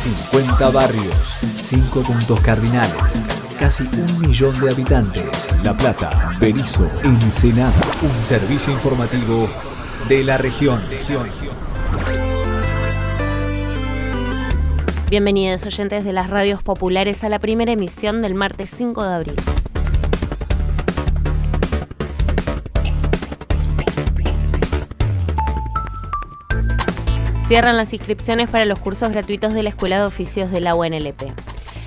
50 barrios, 5 puntos cardinales, casi un millón de habitantes. La Plata, Berizo, Ensenada. Un servicio informativo de la región. Bienvenidos oyentes de las radios populares a la primera emisión del martes 5 de abril. Cierran las inscripciones para los cursos gratuitos de la Escuela de Oficios de la UNLP.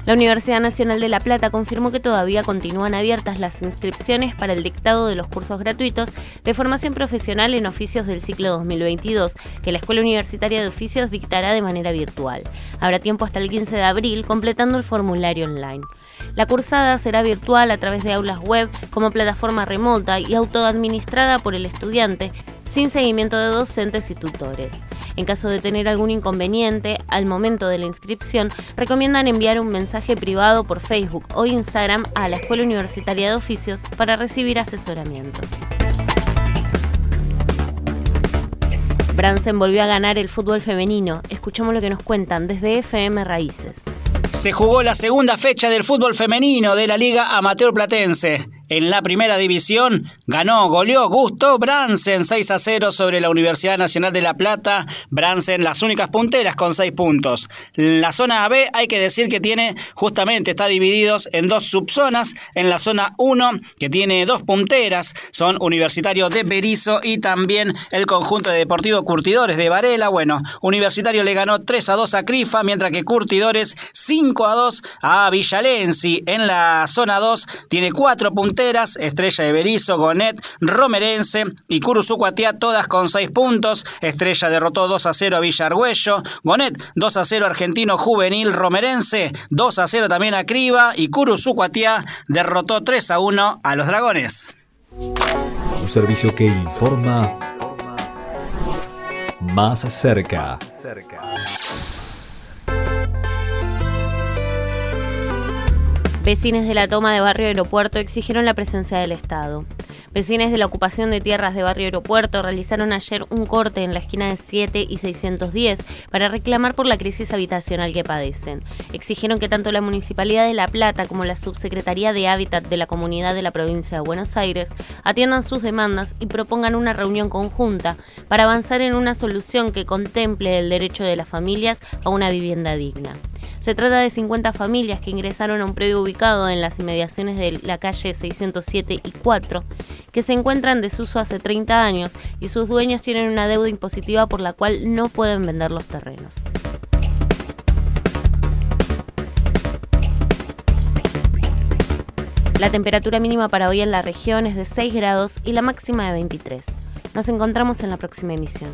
La Universidad Nacional de La Plata confirmó que todavía continúan abiertas las inscripciones para el dictado de los cursos gratuitos de formación profesional en oficios del ciclo 2022, que la Escuela Universitaria de Oficios dictará de manera virtual. Habrá tiempo hasta el 15 de abril completando el formulario online. La cursada será virtual a través de aulas web como plataforma remota y autoadministrada por el estudiante, sin seguimiento de docentes y tutores. En caso de tener algún inconveniente al momento de la inscripción, recomiendan enviar un mensaje privado por Facebook o Instagram a la Escuela Universitaria de Oficios para recibir asesoramiento. Bransen volvió a ganar el fútbol femenino. Escuchamos lo que nos cuentan desde FM Raíces. Se jugó la segunda fecha del fútbol femenino de la Liga Amateur Platense. En la primera división ganó, goleó Gusto Bransen 6 a 0 sobre la Universidad Nacional de La Plata. Bransen las únicas punteras con 6 puntos. La zona B hay que decir que tiene justamente, está divididos en dos subzonas. En la zona 1 que tiene dos punteras son Universitario de Berizo y también el conjunto de Deportivo Curtidores de Varela. Bueno, Universitario le ganó 3 a 2 a Crifa, mientras que Curtidores 5 a 2 a Villalensi. En la zona 2 tiene 4 punteras Estrella de Berizo, Gonet, Romerense y Curuzucuatía, todas con 6 puntos. Estrella derrotó 2 a 0 a Villargüello, Gonet 2 a 0 Argentino Juvenil Romerense, 2 a 0 también a Criba y Curuzucuatía derrotó 3 a 1 a los Dragones. Un servicio que informa más cerca. Vecines de la toma de Barrio Aeropuerto exigieron la presencia del Estado. Vecines de la ocupación de tierras de Barrio Aeropuerto realizaron ayer un corte en la esquina de 7 y 610 para reclamar por la crisis habitacional que padecen. Exigieron que tanto la Municipalidad de La Plata como la Subsecretaría de Hábitat de la Comunidad de la Provincia de Buenos Aires atiendan sus demandas y propongan una reunión conjunta para avanzar en una solución que contemple el derecho de las familias a una vivienda digna. Se trata de 50 familias que ingresaron a un predio ubicado en las inmediaciones de la calle 607 y 4, que se encuentran en desuso hace 30 años y sus dueños tienen una deuda impositiva por la cual no pueden vender los terrenos. La temperatura mínima para hoy en la región es de 6 grados y la máxima de 23. Nos encontramos en la próxima emisión.